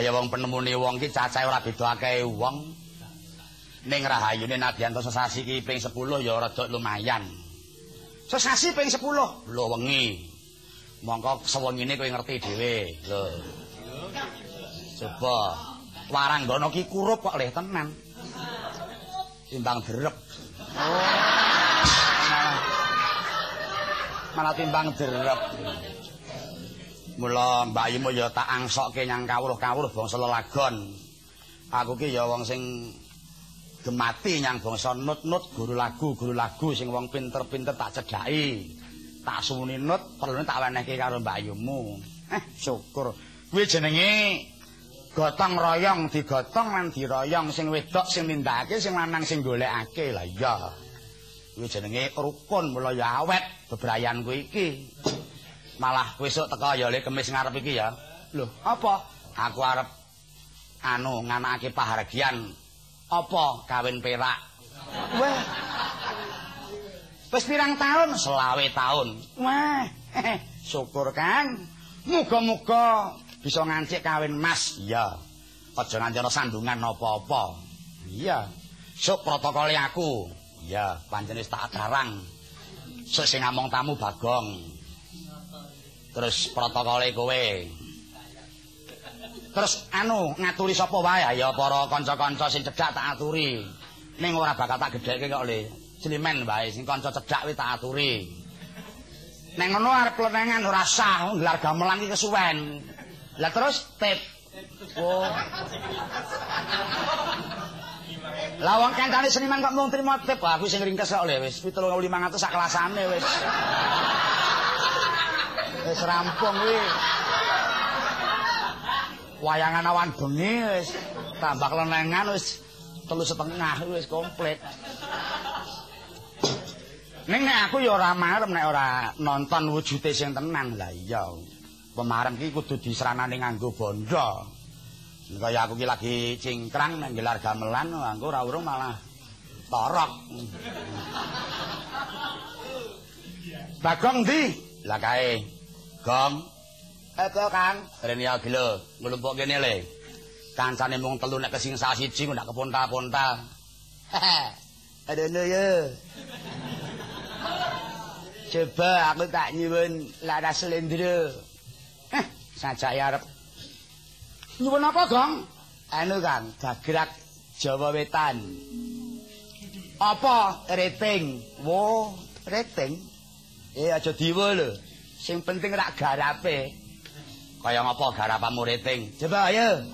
Kaya wong penemune wong ki cacahe ora beda akeh wong. Ning rahayune Nadianto sesasi ki ping 10 ya rada lumayan. Sesasi ping 10 lho wengi. Mongko sewengine kowe ngerti dhewe. Lho. Coba waranggono ki kurup kok leh tenan. Timbang derep. Oh. Malah timbang derep. Mula Mbak Yimo ya tak angsokke nyang kawruh-kawruh bangsa lelagon. Aku ki ya wong sing gemati nyang bangsa nut-nut guru lagu, guru lagu sing wong pinter-pinter tak cedhaki. Tak suwuni nut, perlune tak wenehke karo Mbak Yumu. Eh, syukur. Kuwi jenenge gotong royong digotong lan diroyong sing wedok sing nindakake sing lanang sing golekake. Lah iya. Kuwi jenenge rukun mula ya awet bebrayan kuwi iki. Malah besok teko ya le kemis ngarep iki ya. Lho, apa? Aku arep anu nganakake pahargian apa kawin perak. Wah. Wis pirang tahun? Selawe tahun. Wah, syukur Kang. Muga-muga bisa ngancik kawin Mas. Iya. Aja nganti sandungan apa-apa. Iya. Sok protokole aku. Iya, pancen tak adarang. Sok sing ngomong tamu Bagong. Terus protokole kowe. Terus anu ngaturi sapa wae? Ya para kanca-kanca sing cedhak tak aturi. Ning ora bakal tak gedhekke kok le. Slimen wae sing kanca cedhak wis tak aturi. Ning ngono arep lenengan ora sah gelar gamelan iki kesuwen. Lah terus tip. Oh. Lawang kancane seniman kok mung trimo tip? Aku sing ringkes kok le wis. 7500 sak kelasane wis wis rampung kuwi. Wayangan awan bengi wis tambah lenengan wis telu setengah wis komplit. Ning nek aku ya ora marem nek ora nonton wujude sing tenan. Lah iya. Pemarem ki kudu disranane nganggo bondo. Kaya aku ki lagi cingkrang nang gelar gamelan nganggo ora urung malah torok. Bagong ndi? Lah kae Gong. Apa, Kang? Rene ya gelo, nglumpuk kene le. Kancane mung telu nek kesing siji ndak keponta-ponta. Aduh ya. Coba aku tak nyuwun laras selendro. Heh, sajak arep. Nyuwun apa, Gong? Anu, Kang, dagrak Jawa Wetan. Apa rating? Wo, rating? Eh aja diwo lho. Sing penting rak garape. Kaya ngapa garapamu rating? Coba ayo.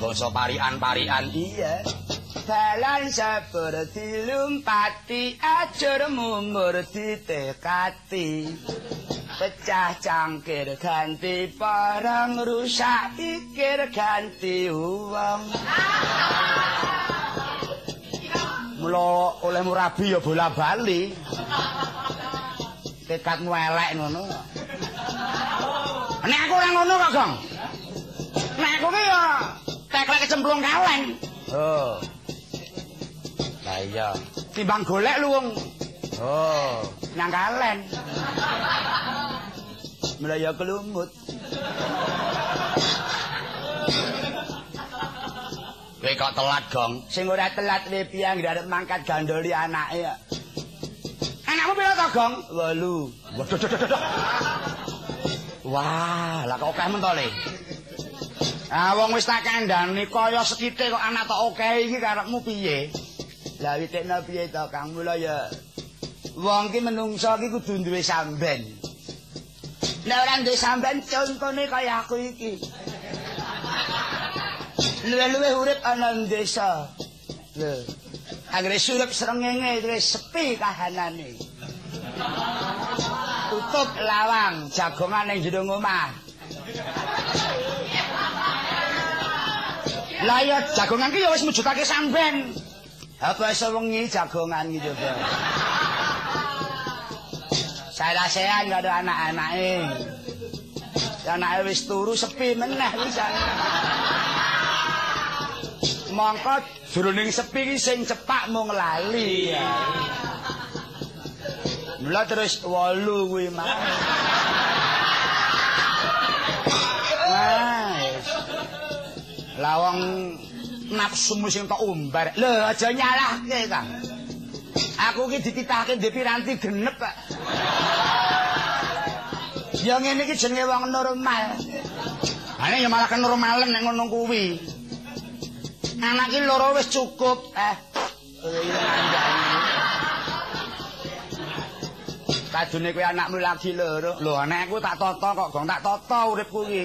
Basa parian-parian iya. Dalan seperti lumpati ajur mumur ditekati. Pecah cangkir ganti parang rusak ikir ganti uang. Mula oleh murabi ya bola bali tekadmu elek ngono. Nek aku ora ngono kok gong cemplung kaleng. Oh. Lah iya, timbang golek lu wong. Oh, nang kaleng. Mlaya kelumut. Kowe kok telat, Gong? Sing ora telat we piye ngarep mangkat gandoli anake. Anakmu pira to, Gong? 8. Waduh, Wah, lah kok akeh men to, Le? Ah, wong wis tak kandhani kaya sekite kok anak tok akeh iki karepmu piye? Lah witekno piye to, Kang? Mula ya wong ki menungsa iki kudu duwe samben. Nek ora duwe samben contone kaya aku iki. luwe-luwe urip ana desa. Lho. Anggere surup srengenge wis sepi kahanane. Tutup lawang jagongan ning jero omah. Lah ya jagongan ki ya wis mujudake sampean. Apa iso wengi jagongan iki coba. Saya sehat gak ada anak-anake. Anake wis turu sepi meneh wis. mongko jroning sepi sing cepak mung lali. Mula terus 8 kuwi mah. Lawang nafsu sing tok umbar. Lho aja nyalahke, Kang. Aku ki dititahke ndek piranti genep. Ya ngene iki jenenge wong normal. Ane ya malah kan normalen nek ngono kuwi. anak iki loro wis cukup eh kadune kowe anakmu lagi loro lho anakku tak toto kok gong tak toto uripku iki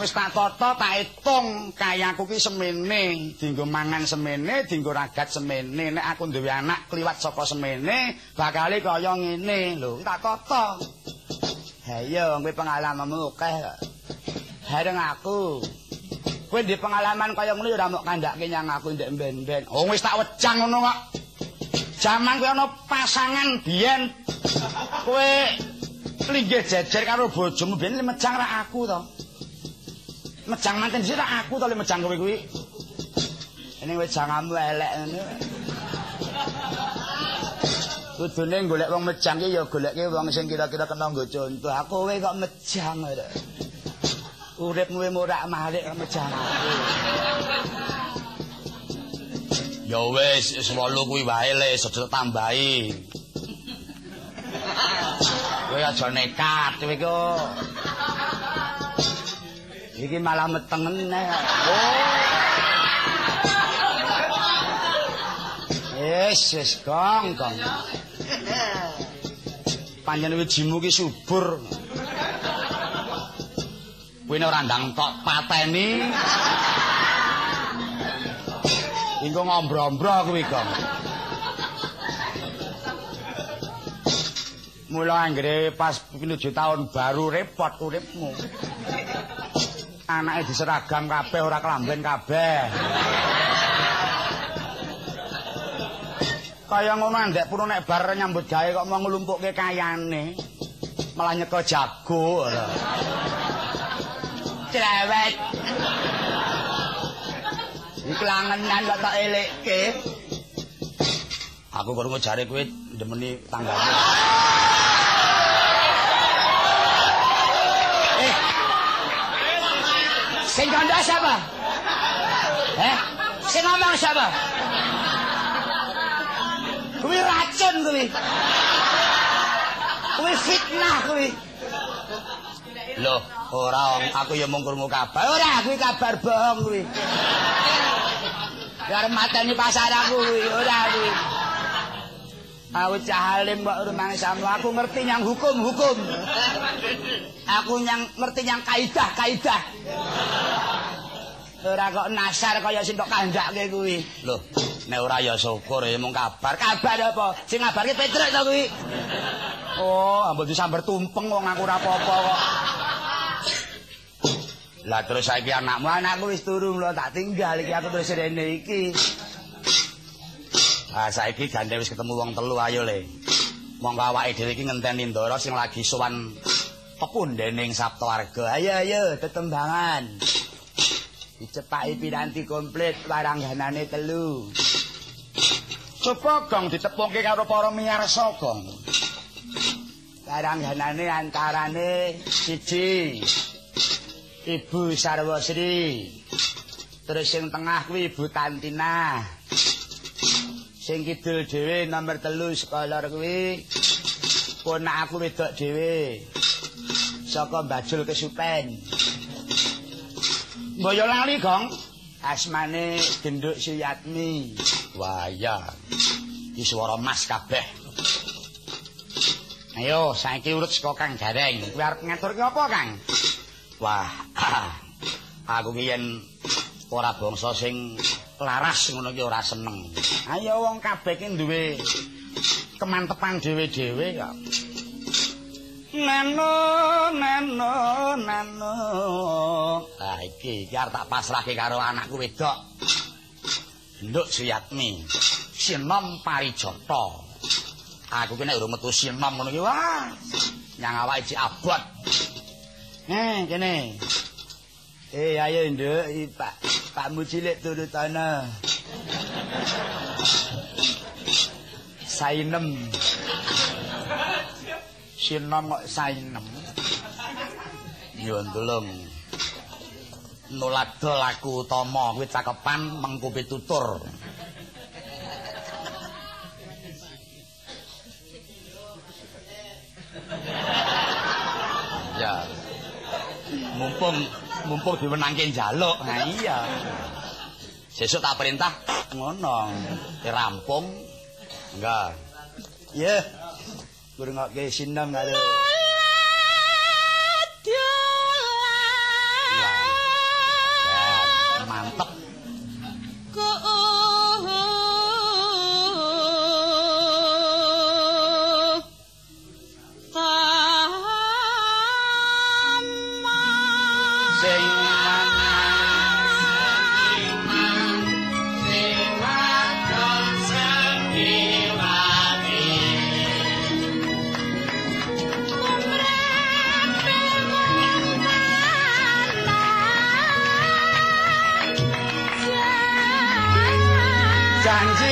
wis tak toto tak hitung kayaku ki semene. Dinggo mangan semene dinggo ragat semene. Nek aku duwe anak kliwat saka semene bakal kaya ngene. Lho tak toto ha iya kowe pengalamanmu akeh. Bareng aku. Kowe di pengalaman kaya ngono ya ora mok kandhake nyang aku ndek ben-ben. Oh wis tak wecang ngono kok. Jaman kowe ana pasangan biyen. Kowe linggih jejer karo bojomu biyen mejang ra aku to. Mejang manten sira aku to le mejang kowe kuwi. Ini wis jangamu elek ngono. Kudune golek wong mejang ki ya goleke wong sing kira-kira kena nggo contoh. Aku kowe kok mejang ora. uripmu ora malik mejang. Ya wis, wis 8 kuwi wae le, aja tambahi. Kowe aja nekat kowe iku. Iki malah metengen nek. Wis, wis gong, gong. Panjenengan wijimu ki subur. Kuwi ora ndang tok pateni. Engko ngombro-ombro kuwi, Gong. Mula anggere pas pinuju tahun baru repot uripmu. Anake diseragam kabeh ora kelamben kabeh. Kaya ngono ndek pun nek bar nyambut gawe kok mau nglumpukke kayane. Malah nyeko jago. cerewet. Iki langenan kok tak elekke. Aku krungu jare kowe ndemeni tanggane. Kandha siapa? Eh? Sing ngomong siapa? Kuwi racun kuwi. Kuwi fitnah kuwi. Loh, ora aku ya mung krungu kabar. Ora, kuwi kabar bohong kuwi. Ya mateni pasar aku kuwi, ora kuwi. Aku cahalim kok rumang samu, aku ngerti yang hukum-hukum. Aku yang ngerti yang kaidah-kaidah. Ora kok nasar kaya sing tok kandhake kuwi. Loh, nek ora ya syukur ya mung kabar. Kabar apa? Sing ngabarke Petruk to kuwi. Oh, ambek disambar tumpeng wong aku ora apa-apa kok. Lah terus saiki anakmu, anakku wis turu lho tak tinggal iki aku terus rene iki. Ah saiki gandhe wis ketemu wong telu ayo le. Monggo awake dhewe iki ngenteni Ndara sing lagi sowan pepundhening Sabtu Warga. Ayo ayo tetembangan. Dicepaki piranti komplit warangganane telu Coba gong ditepungke karo para miyarsa gong. Warangganane antarane siji Ibu Sarwasri. Terus sing tengah kuwi Ibu Tantina. Sing kidul dhewe nomor telu sekolah kuwi ponak aku wedok dhewe. Saka Bajul Kesupen. Boyo lali, Gong. Asmane Genduk Suyatmi. Wah, iya. Iki swara Mas kabeh. Ayo, saiki urut saka Kang Gareng. Kuwi arep ngatur ki apa, Kang? Wah. aku ki yen ora bangsa sing laras ngono ki ora seneng. Ayo wong kabeh ki duwe kemantepan dhewe-dhewe kok. Nano, nano, nano. Ah iki arep tak pasrahke karo anakku wedok. Nduk Suyatmi. Sinom Parijata. Aku ki nek urung metu sinom ngono ki wah. Nyang awake iki abot. Eh, kene. Eh, ayo Nduk, Pak Pak Mucilik turut ana. Sainem. Sinom kok sainem. Yo ndulung. Nulada laku utama kuwi cakepan mengku pitutur. ya. Mumpung mumpung diwenangke njaluk. Nah iya. Sesuk tak perintah ngono. Dirampung. Enggak. Iya. Yeah. Kurang ngak gaya sindang.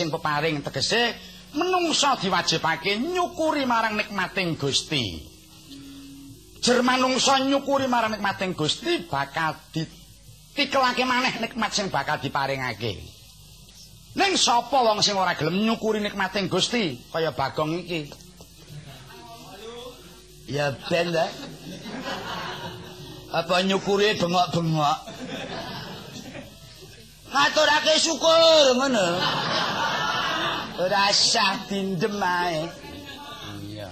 sing peparing tegese menungsa diwajibake nyukuri marang nikmating Gusti. Jer manungsa nyukuri marang nikmating Gusti bakal ditikelake maneh nikmat sing bakal diparingake. Ning sapa wong sing ora gelem nyukuri nikmating Gusti kaya Bagong iki? Ya ben Apa nyukuri bengok-bengok? Ngaturake syukur ngono. Ora sah dindem ae iya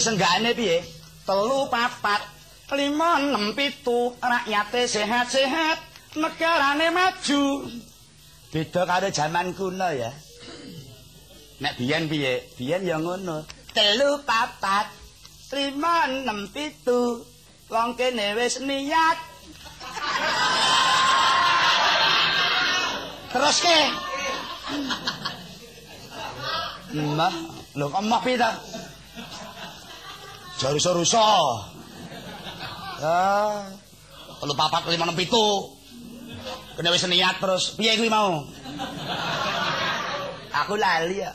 senggane piye? Telu papat, lima enam pitu, rakyate sehat-sehat, negarane maju. Beda karo jaman kuno ya. Nek biyen piye? Biyen ya ngono. Telu papat, lima enam pitu, wong kene wis niat. Terus ke? Mbah, lho kok mbah piye ta? Jarusa-rusa. Ah, telu papat lima enam pitu. Kene wis niat terus piye kuwi mau? Aku lali ya.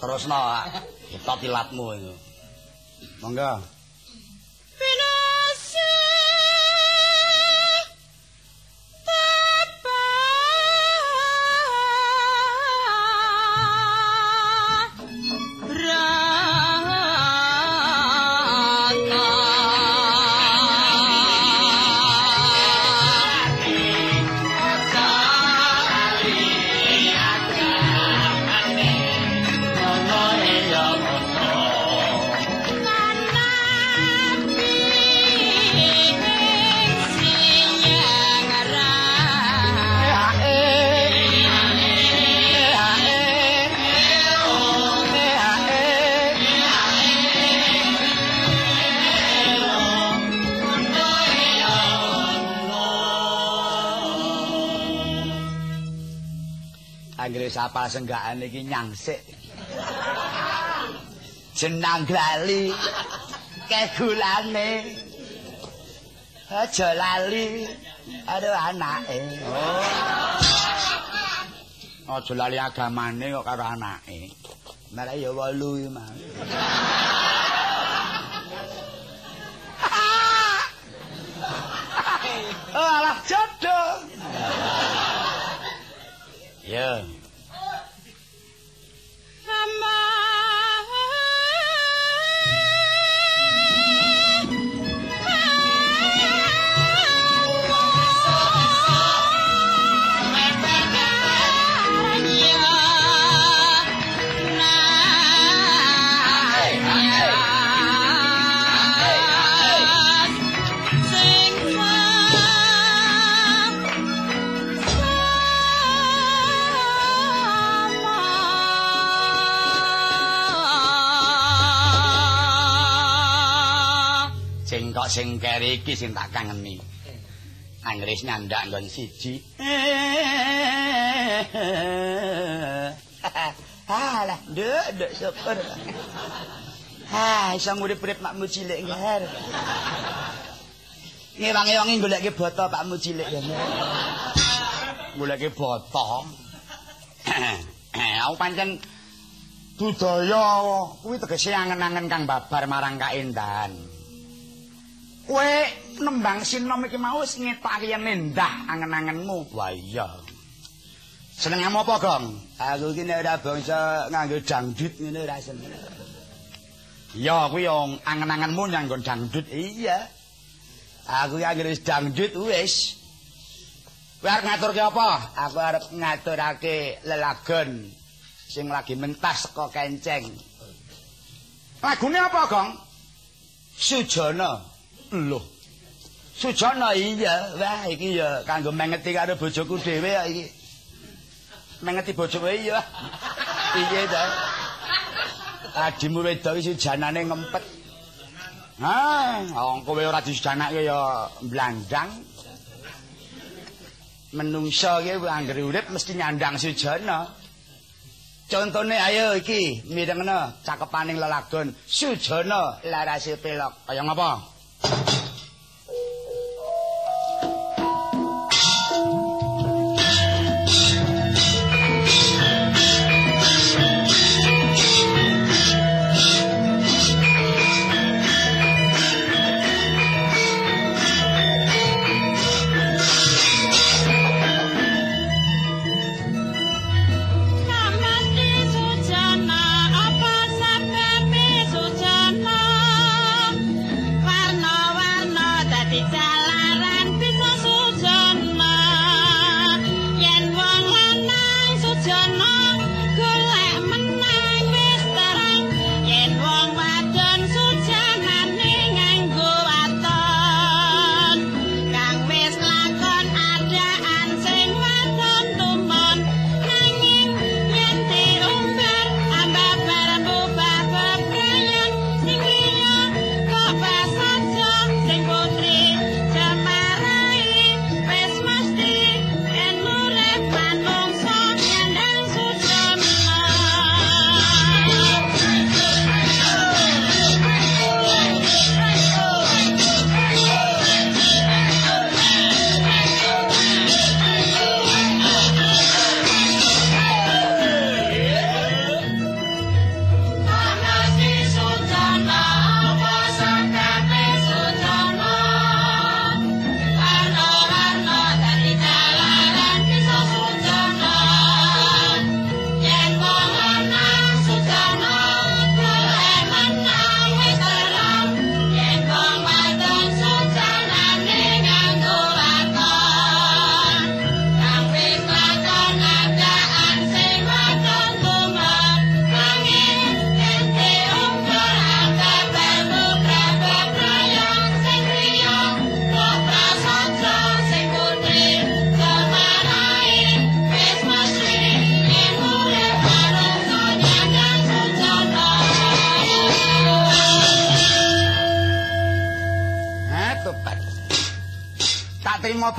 Terus no, kita tilatmu itu. Monggo. Sapa senggakan iki nyangsik. Jenang glali kegulane. Aja lali aduh anake. Oh. Aja lali agamane kok karo anake. Mereka ya walu mah. Oh, alah jodoh. Ya. Keri iki sing tak kangeni. Anggris nyandak nggon siji. Alah, nduk, nduk syukur. Ha, iso ngurip-urip makmu cilik ngar. Ngewangi-wangi goleke boto pakmu cilik ya. Goleke boto. Aku pancen budaya kuwi tegese angen-angen kang babar marang kaendahan. Kowe nembang sinom iki mau wis ngetake yen endah angen-angenmu. Wah iya. Senengmu apa, Gong? Aku iki nek ora bangsa nganggo dangdut ngene ora seneng. Iya, kuwi yo angen-angenmu nyanggo dangdut. Iya. Aku iki anggere dangdut wis. Kowe arep ngaturke apa? Aku arep ngaturake lelagon sing lagi mentas saka kenceng. Lagune apa, Gong? Sujana. Loh. Sujana iya. Wah, iki ya kanggo mengeti karo bojoku dhewe ya iki. Mengeti bojoku iya. Piye ta? Adimu wedok iki sujanane ngempet. Ah, wong kowe ora disujanake ya blandang. Menungsa iki anggere urip mesti nyandang sujana. Contone ayo iki mirengna cakepaning lelagon sujana larase pelok. Kaya ngapa?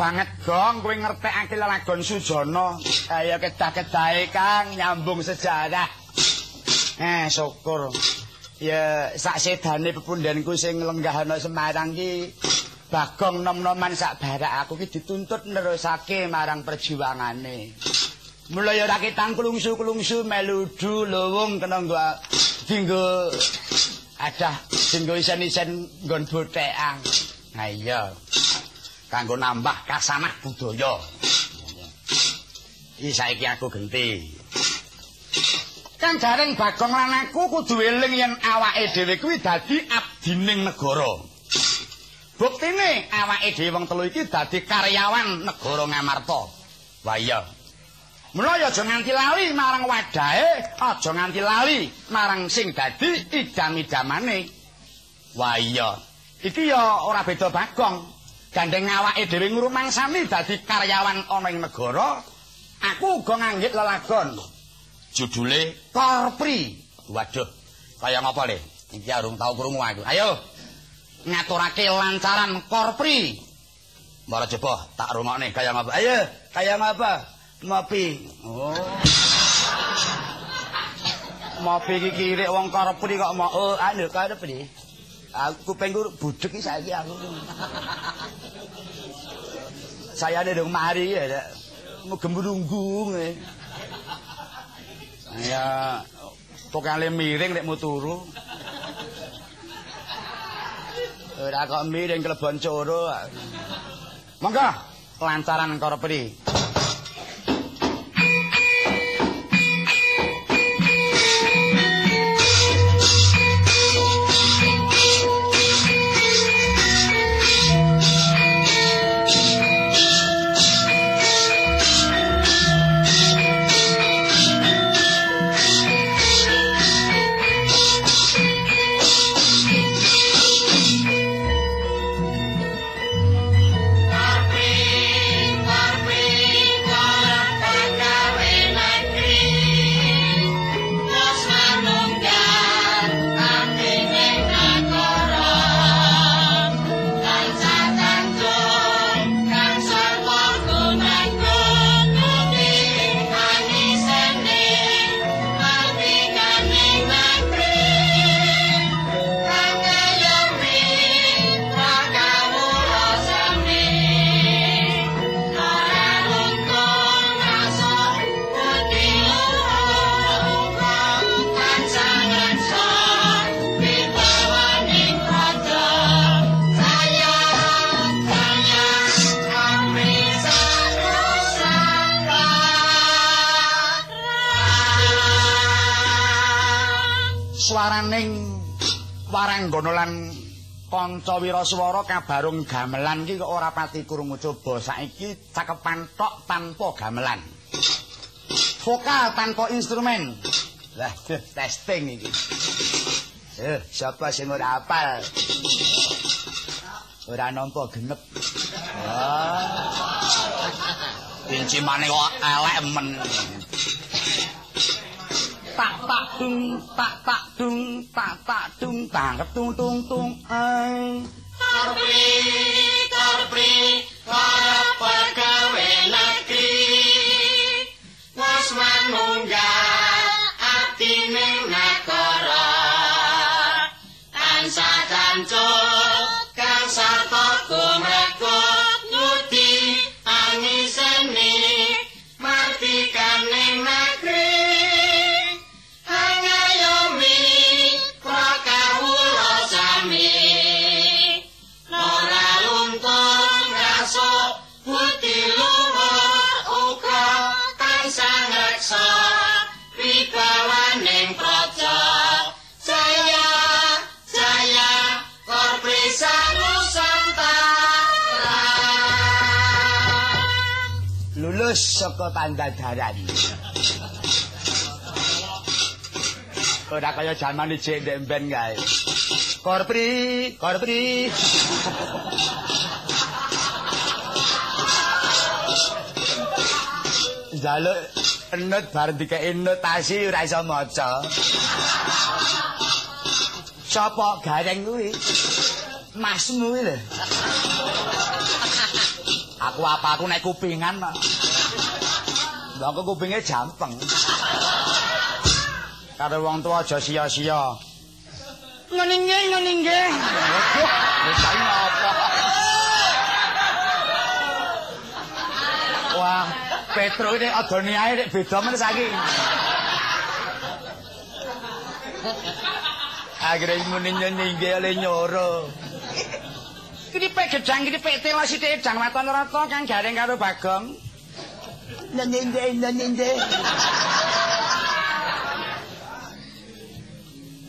Banget, Gong, kowe ngertekake lelagon Sujono. Ayo kedah-kedahe Kang nyambung sejarah. Eh, syukur. Ya sak sedane pepundhenku sing lenggah ana Semarang ki Bagong nom-noman sak barak aku ki dituntut nerusake marang perjuangane. Mula ya ora ketang kulungsu-kulungsu meludu luwung kena nggo dinggo adah dinggo isen-isen nggon bothekan. Nah iya. Kanggo nambah kasanah budaya. Iki saiki aku genti. Kan jaring Bagong lan aku kudu eling yen awake dhewe kuwi dadi abdining negara. Buktine awake dhewe wong telu iki dadi karyawan negara Ngamarta. Wah iya. Mula ya aja nganti lali marang wadahe, aja nganti lali marang sing dadi idam-idamane. Iya. Iki ya ora beda Bagong. Gandeng awake dhewe ngrumangsani dadi karyawan ana ing negara aku uga nganggit lelagon. Judule Korpri. Waduh kaya ngapa le? Iki arung tau krungu aku. Ayo ngaturake lancaran Korpri. Mara coba tak rungokne kaya ngapa ayo kaya ngapa ngopi. Oh. Ngopi iki kirik wong Korpri kok mau oh anu Korpri Aku kupengku budek iki saiki aku. Saya dong mari ya, mau gemburunggung ya. Pokoknya miring nek mau turu. Ora kok miring kelebon coro. Monggo, lantaran korpri. Waranggono lan kanca Wiraswara kabarung gamelan iki kok ora pati krungu coba saiki cakepan tok tanpa gamelan. Vokal tanpa instrumen. Lah testing iki. Eh, siapa sing ora apal? Ora nampa genep. Wah. Pincimane kok elek men. Tak tak dung tak tak dung tak tak dung tang tung tung tung ai. Karpri karpri para pagawe negeri. Was manunggal lulus saka Pandadaran. Ora kaya jaman iki ndek ben kae. Korpri, korpri. Jaluk enut bar dikeki notasi ora iso maca. Sapa gareng kuwi? Masmu kuwi lho. Aku apa aku nek kupingan. Lah aku kupinge jampeng. Karo wong tua aja sia-sia. Ngene nggih, ngene nggih. Wis saiki apa? Wah, Petro ini adone ae nek beda men saiki. Akhirnya muni nyenyi oleh nyoro. Kripik gedang kripik telo sithik gedang waton rata kang garing karo Bagong. Nyenyi nyenyi.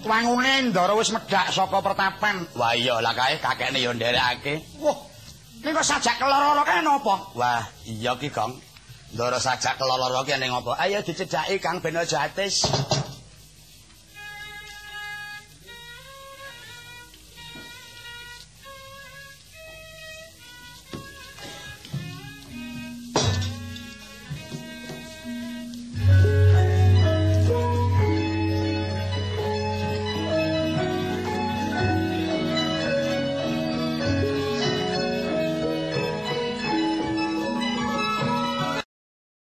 Wangune Ndara wis medhak saka pertapan. Wah iya lah kae kakekne ya nderekake. Wah, ning kok sajak keloro kae napa? Wah, iya ki, Gong. Ndara sajak keloro ki ning apa? Ayo dicedhaki Kang ben aja atis.